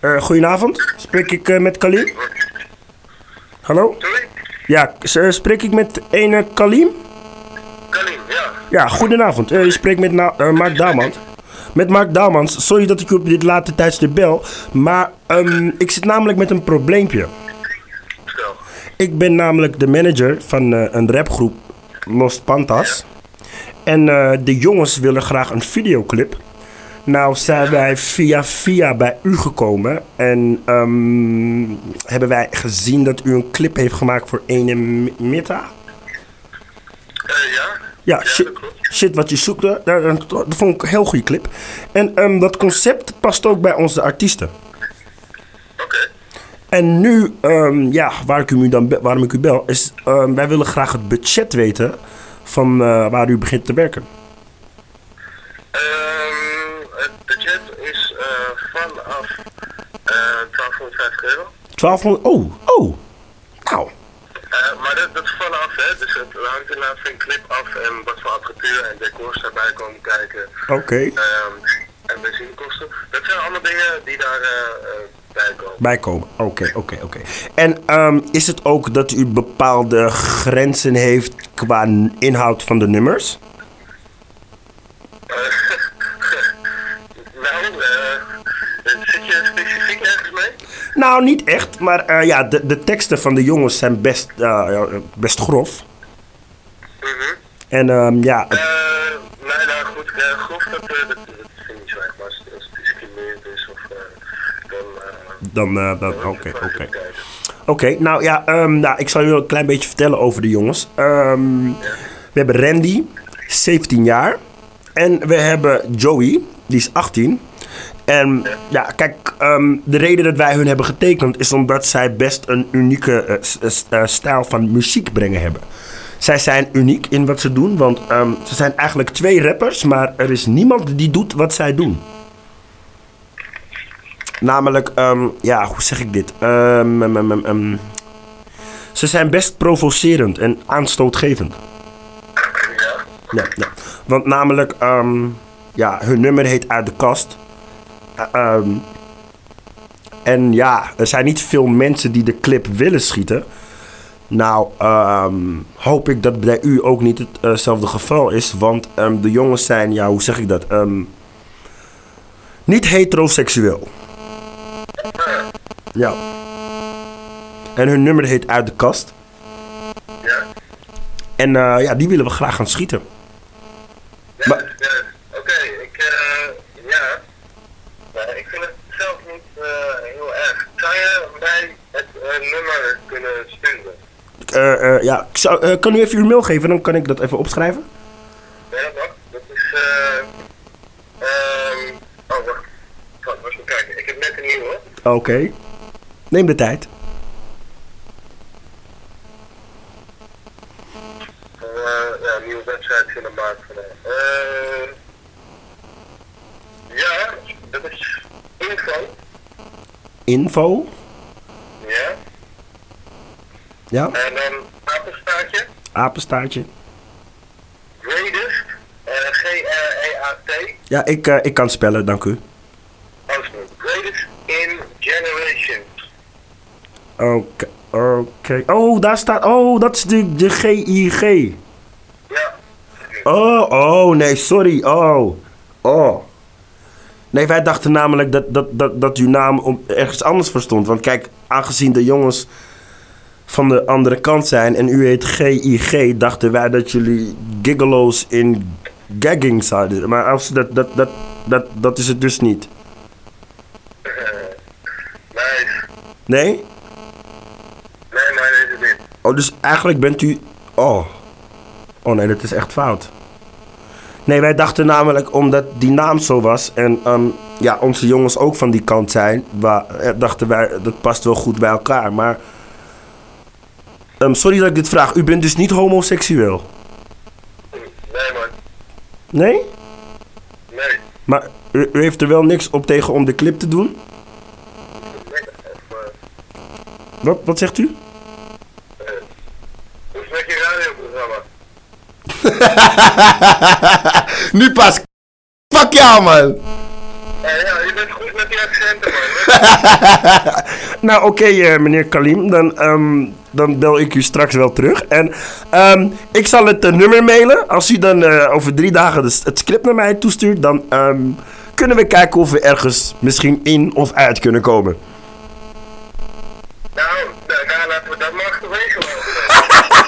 Eh, goedenavond, spreek ik eh, met Kalim? Hallo? Sorry? Ja, eh, spreek ik met ene Kalim? Kalim, ja. Ja, goedenavond. Eh, je spreekt met Na- Mark Daalmans. Met Mark Daalmans. Sorry dat ik u op dit late tijdstip bel. Maar ehm, ik zit namelijk met een probleempje. Ik ben namelijk de manager van een rapgroep Los Pantas. En de jongens willen graag een videoclip. Nou zijn wij via via bij u gekomen. En ehm, hebben wij gezien dat u een clip heeft gemaakt voor ene Mitta. Eh, ja? Ja, shit, wat je zoekt. Dat, dat, vond ik een heel goede clip. En ehm, dat concept past ook bij onze artiesten. Oké. En nu, ehm, ja, waar ik u dan waarom ik u bel, is wij willen graag het budget weten van eh, waar u begint te werken. 1200, oh, oh, nou, Eh, maar dat, dat is vanaf, hè. Dus het hangt inderdaad van clip af en wat voor apparatuur en decors daarbij komen kijken. oké, Ehm, en benzinekosten. Dat zijn allemaal dingen die daar eh, bij komen. bijkomen, oké, oké, oké. En ehm, is het ook dat u bepaalde grenzen heeft qua inhoud van de nummers? nou, eh, zit je specifiek ergens mee? Nou, niet echt, maar eh, ja, de, de teksten van de jongens zijn best, eh, best grof. Mhm. En ehm, ja, Eh, nee, nou goed, grof, dat, dat, vind ik niet zo erg, maar als, als het discriminerend is of dan... dan, oké, oké. Oké, nou ja, ehm, nou, ik zal je een klein beetje vertellen over de jongens. Ehm, we hebben Randy, 17 jaar. En we hebben Joey, die is 18. En ja, kijk, ehm, de reden dat wij hun hebben getekend is omdat zij best een unieke eh, s- eh, stijl van muziek brengen hebben. Zij zijn uniek in wat ze doen, want ehm, ze zijn eigenlijk twee rappers, maar er is niemand die doet wat zij doen. Namelijk, ehm, ja, hoe zeg ik dit? Ze zijn best provocerend en aanstootgevend. Ja, Ja. Want namelijk, ja, hun nummer heet Uit de Kast. Eh, ehm, en ja, er zijn niet veel mensen die de clip willen schieten. Nou, ehm, hoop ik dat bij u ook niet hetzelfde geval is. Want ehm, de jongens zijn, ja, hoe zeg ik dat? Niet heteroseksueel. Ja. En hun nummer heet Uit de Kast. ja. En eh, ja, die willen we graag gaan schieten. Ja, Maar- ja, oké, ik, eh, ja. Maar ik vind het zelf niet eh, heel erg. Zou je mij het eh, nummer kunnen sturen? Eh, ja, ik zou, eh, kan u even uw mail geven? Dan kan ik dat even opschrijven. Ja, wacht, dat is, eh, ehm, oh wacht, wacht, even kijken. Ik heb net een nieuwe. Oké. Neem de tijd. Ja, een nieuwe website kunnen maken ja, dat is info. Info. Ja. Ja. En dan apenstaartje. Greatest. eh, G-R-E-A-T. Ja, ik, eh, ik kan spellen, dank u. Greatest in Generation. Oké. Oké. Oh, daar staat... Oh, dat is de, de GIG. Ja. Oh, oh, nee, sorry. Oh. Oh. Nee, wij dachten namelijk dat, dat, dat, dat uw naam om, ergens anders voor stond. Want kijk, aangezien de jongens van de andere kant zijn en u heet GIG, dachten wij dat jullie gigolo's in gagging zouden. Maar als dat, dat, dat, dat, dat is het dus niet. Nice. Nee? Nee, maar dit is dit. Oh, dus eigenlijk bent u. Oh. Oh nee, dat is echt fout. Nee, wij dachten namelijk omdat die naam zo was en ehm, ja, onze jongens ook van die kant zijn, eh, dachten wij dat past wel goed bij elkaar. Maar. Ehm, sorry dat ik dit vraag, u bent dus niet homoseksueel? Nee, man. Nee? Nee. Maar u, u heeft er wel niks op tegen om de clip te doen? Nee, eh, Wat, wat zegt u? hoe is met je radioprogramma? nu pas. Fuck jou, man! Eh, ja, je bent goed met die accenten, man. nou, oké, eh, meneer Kalim. Dan, ehm, dan bel ik u straks wel terug. En ehm, ik zal het uh, nummer mailen. Als u dan eh, over drie dagen het script naar mij toestuurt, dan ehm, kunnen we kijken of we ergens misschien in of uit kunnen komen. Nou, nou, nou laten we dat maar gewegen